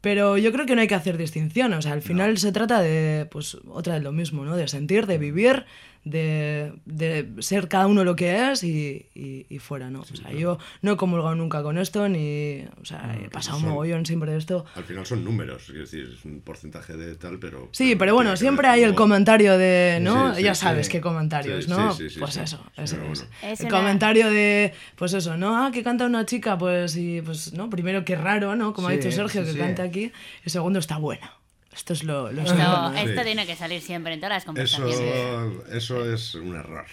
Pero yo creo que no hay que hacer distinción, o sea, al final se trata de, pues, otra vez lo mismo, ¿no? De sentir, de vivir, de, de ser cada uno lo que es y, y- y fuera, ¿no? o sea, yo no he comulgado nunca con esto, ni, o sea, he pasado un mogollón siempre de esto. Al final son números, es decir, es un porcentaje de tal, pero... Sí, pero bueno, siempre hay el comentario de, ¿no? Sí, sí, ya sí. sabes qué comentarios, Sí, ¿no? sí, sí, sí, pues sí. eso, eso es. bueno. Es el una- comentario de, pues eso, ¿no? Ah, que canta una chica, pues, y pues, ¿no? Primero, qué raro, ¿no? Como ha Sí, dicho Sergio, sí, que sí. canta aquí. Y segundo, está buena. Esto es lo, lo Esto, tiene que salir siempre en todas las Eso, conversaciones. eso es un error.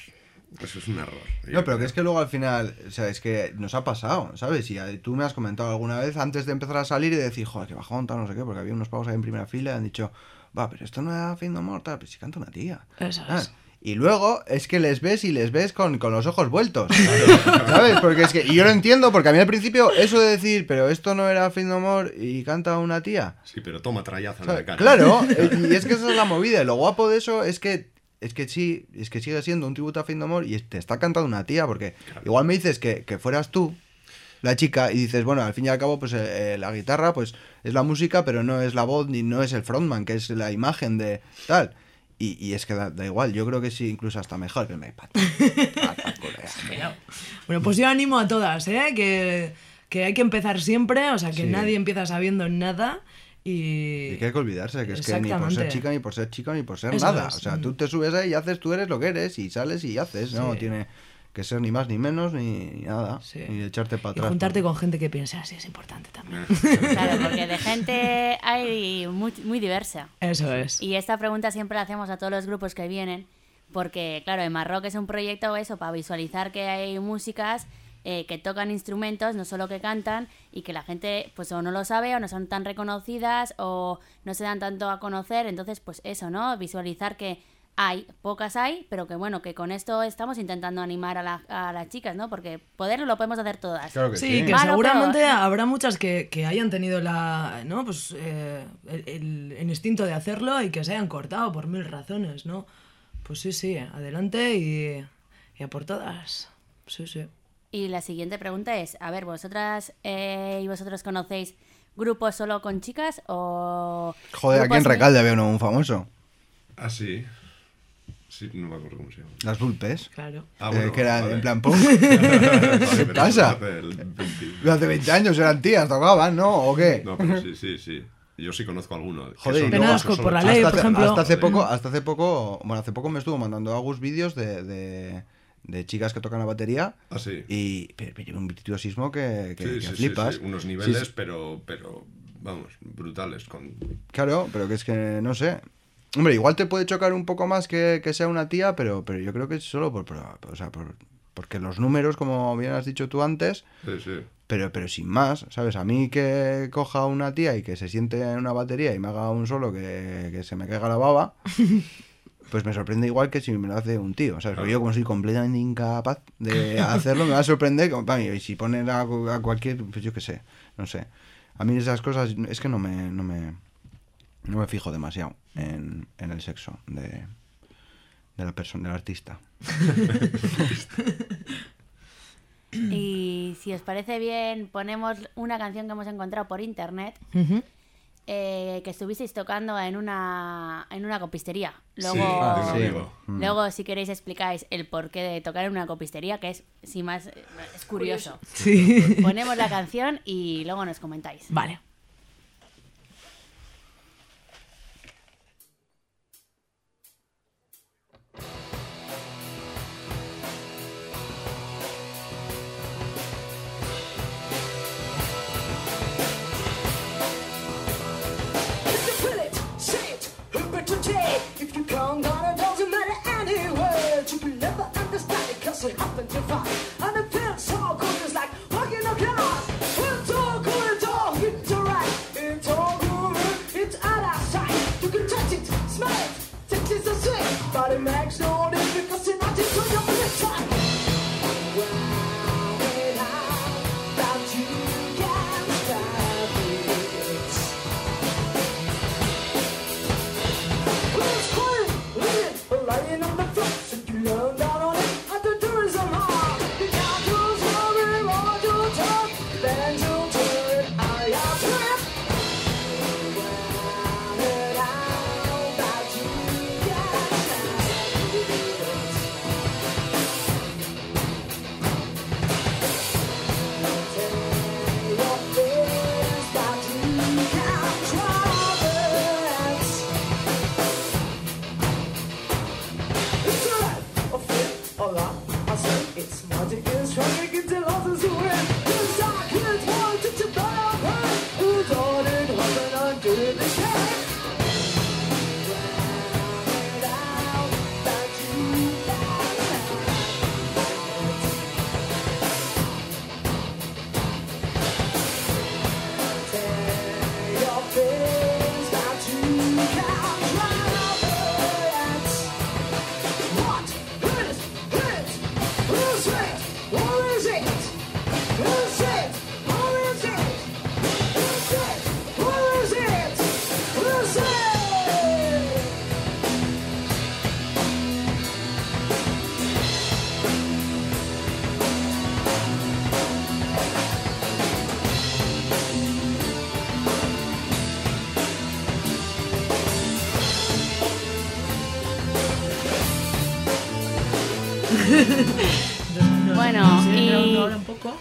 Eso es un error. No, pero que es que luego al final, o sea, es que nos ha pasado, ¿sabes? Y tú me has comentado alguna vez antes de empezar a salir y de decir, joder, que bajón, tal, no sé qué, porque había unos pavos ahí en primera fila y han dicho, va, pero esto no era fin de amor, tal, pero si canta una tía. Eso Ah, es. Y luego es que les ves y les ves con, con los ojos vueltos. ¿Sabes? Porque es que. Y yo lo entiendo, porque a mí al principio, eso de decir, pero esto no era fin de amor y canta una tía. Sí, pero toma trayazo en cara. Claro, y es que esa es la movida. Y lo guapo de eso es que. Es que sí, es que sigue siendo un tributo a Fin de Amor y te está cantando una tía, porque igual me dices que, que fueras tú, la chica, y dices, bueno, al fin y al cabo, pues eh, eh, la guitarra, pues es la música, pero no es la voz ni no es el frontman, que es la imagen de tal. Y, y es que da, da igual, yo creo que sí, incluso hasta mejor que el iPad. Bueno, pues yo animo a todas, ¿eh? Que, que hay que empezar siempre, o sea, que Sí. nadie empieza sabiendo nada y... Y que hay que olvidarse, que es que ni por ser chica, ni por ser chico, ni por ser Eso nada. es. O sea, Mm. tú te subes ahí y haces, tú eres lo que eres, y sales y haces, no Sí. tiene que ser ni más ni menos, ni, ni nada, ni echarte para Y atrás. juntarte con gente que piensa así es importante también. Claro, porque de gente hay muy, muy diversa. Eso es. Y esta pregunta siempre la hacemos a todos los grupos que vienen, porque claro, en Marrock es un proyecto eso, para visualizar que hay músicas eh, que tocan instrumentos, no solo que cantan, y que la gente pues o no lo sabe, o no son tan reconocidas, o no se dan tanto a conocer, entonces pues eso, ¿no? Visualizar que hay, pocas hay, pero que bueno, que con esto estamos intentando animar a, la- a las chicas, ¿no? Porque poder lo podemos hacer todas. sí, que Malo, seguramente pero- habrá muchas que, que hayan tenido la, ¿no? Pues, eh, el, el- instinto de hacerlo y que se hayan cortado por mil razones, ¿no? Pues sí, sí, adelante y, y a por todas. Sí, sí. Y la siguiente pregunta es, a ver, ¿vosotras eh, y vosotros conocéis grupos solo con chicas o... Joder, aquí en Recalde había uno un famoso. Ah, sí. Sí, no me acuerdo cómo se llama. Las Vulpes. Claro. Ah, Eh, bueno, que era vale. en plan punk. ¿Qué pasa? hace el 20. Hace 20 años eran tías, tocaban, ¿no? ¿O qué? No, pero sí, sí, sí. Yo sí conozco alguno. que Joder, son- y que luego- son solo hasta chicas. hace- Hasta hace poco, hasta hace poco, bueno, hace poco me estuvo mandando Agus vídeos de, de, de chicas que tocan la batería. Ah, sí. Y pero, pero un virtuosismo que, que, Sí, que sí, sí, flipas. sí, Unos Sí, niveles, sí. pero, pero, vamos, brutales. Con... Claro, pero que es que no sé. Hombre, igual te puede chocar un poco más que, que sea una tía, pero, pero yo creo que es solo por, por- o sea, por- porque los números, como bien has dicho tú antes, Sí, sí. pero, pero sin más, ¿sabes? A mí que coja una tía y que se siente en una batería y me haga un solo que, que se me caiga la baba, pues me sorprende igual que si me lo hace un tío, ¿sabes? Porque yo como soy completamente incapaz de hacerlo, me va a sorprender, como, "Pami, y si ponen a, a cualquier, pues yo qué sé, no sé. A mí esas cosas es que no me, no me, no me fijo demasiado en, en el sexo de, de la persona, del artista. Y si os parece bien, ponemos una canción que hemos encontrado por internet. Eh, que estuvisteis tocando en una en una copistería. Luego, amigo. Mm. luego si queréis explicáis el porqué de tocar en una copistería, que es sin más es curioso. Sí. Ponemos la canción y luego nos comentáis. Vale.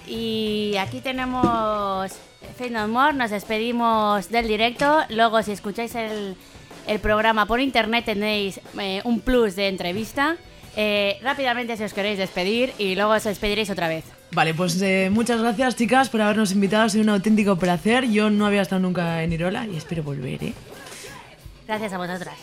Y aquí tenemos Fate No More, nos despedimos del directo. Luego, si escucháis el, el programa por internet, tenéis eh, un plus de entrevista. Eh, rápidamente, si os queréis despedir, y luego os despediréis otra vez. Vale, pues eh, muchas gracias chicas por habernos invitado, ha sido un auténtico placer. Yo no había estado nunca en Irola y espero volver, ¿eh? Gracias a vosotras.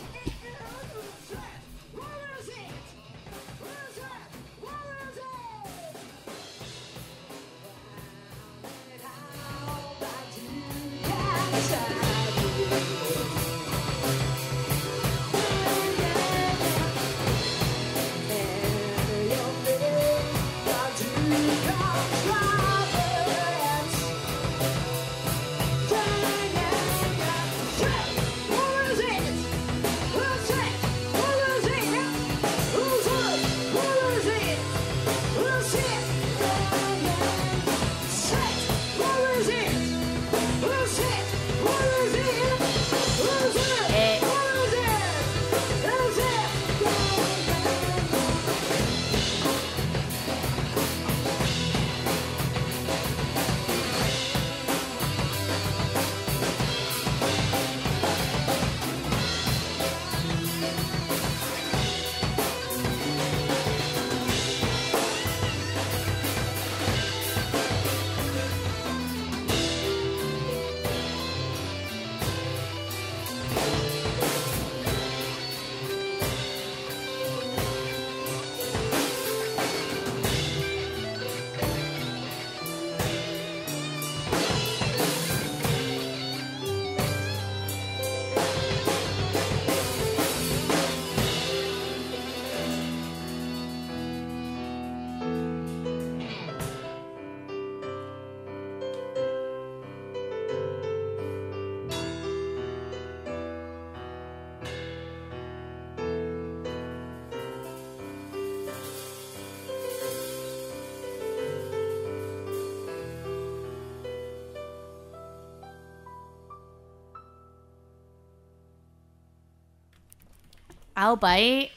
Aupa, ahí.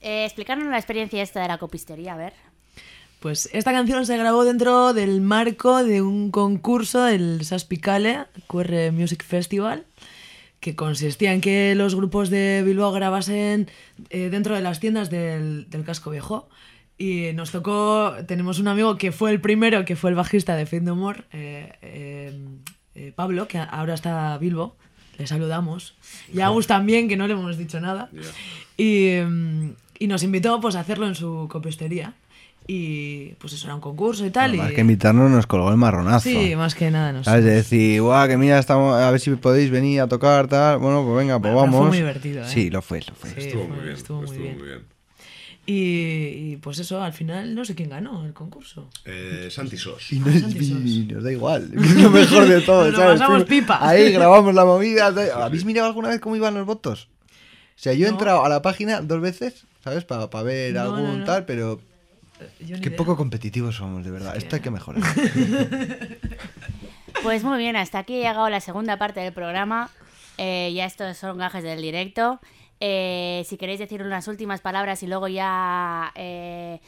Eh, explicarnos la experiencia esta de la copistería, a ver. Pues esta canción se grabó dentro del marco de un concurso del Saspicale QR Music Festival que consistía en que los grupos de Bilbao grabasen eh, dentro de las tiendas del, del casco viejo. Y nos tocó, tenemos un amigo que fue el primero, que fue el bajista de More, eh, eh, eh, Pablo, que ahora está Bilbo. Le saludamos. Y a Agus también, que no le hemos dicho nada. Y, mm, y nos invitó pues, a hacerlo en su copistería. Y pues eso era un concurso y tal. Más y... que invitarnos nos colgó el marronazo. Sí, más que nada. Nos... ¿Sabes? De decir, guau, que mira, estamos, a ver si podéis venir a tocar, tal. Bueno, pues venga, pues Bueno, pero vamos. fue muy divertido, ¿eh? Sí, lo fue, lo fue. Sí, Estuvo fue- muy bien, estuvo muy estuvo bien. muy bien. Y, y, pues eso, al final no sé quién ganó el concurso. Eh, Santi Sos. Y nos, y nos da igual. Es lo mejor de todo, Nos ¿sabes? pasamos pipa. Ahí grabamos la movida. ¿Habéis mirado alguna vez cómo iban los votos? O sea, yo he No. entrado a la página dos veces, ¿sabes? Para ver No, algún no, no. tal, pero ni qué idea. poco competitivos somos, de verdad. Esto hay que mejorar. Pues muy bien, hasta aquí ha llegado la segunda parte del programa. Eh, ya estos son gajes del directo. Eh, si queréis decir unas últimas palabras y luego ya eh,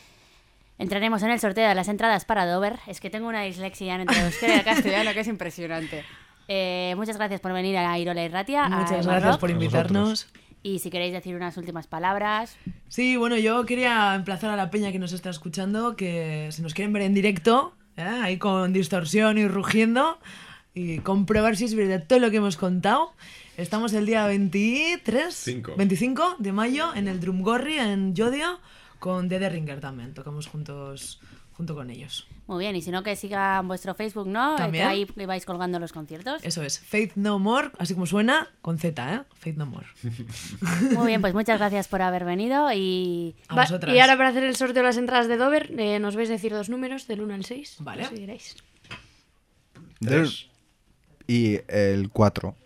entraremos en el sorteo de las entradas para Dover. Es que tengo una dislexia entre euskera y el castellano que es impresionante. Eh, muchas gracias por venir a Irola y Ratia. Muchas gracias por invitarnos. Y si queréis decir unas últimas palabras. Sí, bueno, yo quería emplazar a la peña que nos está escuchando que si nos quieren ver en directo, ¿eh? ahí con distorsión y rugiendo, y comprobar si es verdad todo lo que hemos contado. Estamos el día 23, Cinco. 25 de mayo en el Drumgorri en Yodio con Dede Ringer también. Tocamos juntos junto con ellos. Muy bien, y si no, que sigan vuestro Facebook, ¿no? Eh, También. Que ahí vais colgando los conciertos. Eso es, Faith No More, así como suena, con Z, ¿eh? Faith No More. Muy bien, pues muchas gracias por haber venido y... A vosotras. y ahora para hacer el sorteo de las entradas de Dover, eh, nos vais a decir dos números, del 1 al 6. Vale. Si queréis. Tres. y el 4.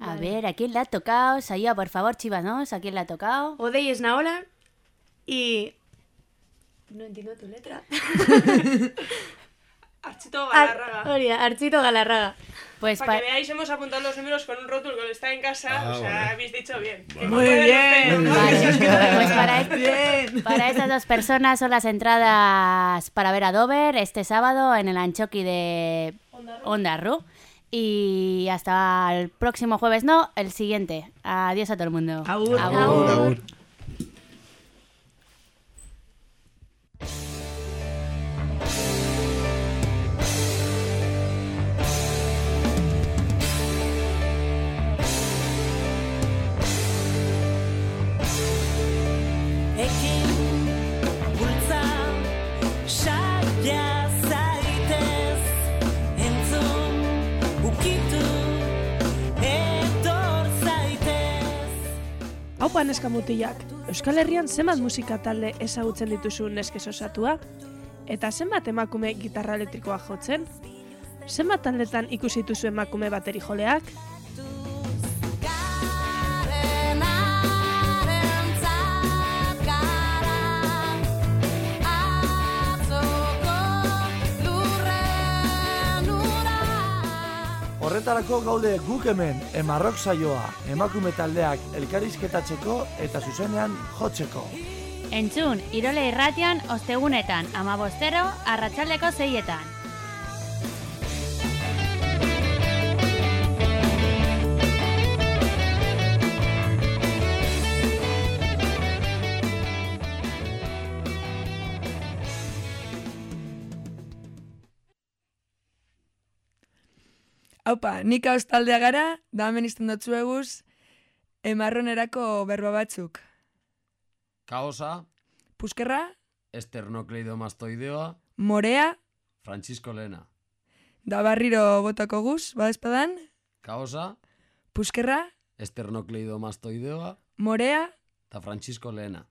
A ver, ¿a quién le ha tocado? Sayo, por favor, chivanos, ¿a quién le ha tocado? Odey es Naola y... No entiendo tu letra. Archito Ar- Oria, Archito Galarraga. Pues Para pa- que veáis, hemos apuntado los números con un rótulo que está en casa. Ah, o sea, vale. habéis dicho bien. Que Vale. no Muy bien. los Vale, pues para, Bien. para estas dos personas son las entradas para ver a Dover este sábado en el Anchoqui de Ondarru. Y hasta el próximo jueves, no, el siguiente. Adiós a todo el mundo. Agur. Agur, agur. Haupa neska mutilak, Euskal Herrian zenbat musika talde ezagutzen dituzu neskez osatua? Eta zenbat emakume gitarra elektrikoa jotzen? Zenbat taldetan ikusi dituzu emakume bateri joleak? Horretarako gaude guk hemen emarrok saioa, emakume taldeak elkarizketatzeko eta zuzenean jotzeko. Entzun, Irole irratian, ostegunetan, amabostero, arratsaldeko zeietan. Haupa, nik hauz taldea gara, da hemen izten dutzu eguz, emarronerako berba batzuk. Kaosa, Puskerra, esternokleidomastoideoa, morea, Francisco Lena. da barriro botako guz, badezpadan, Kaosa, puskerra, esternokleidomastoideoa, morea, eta Francisco Lena.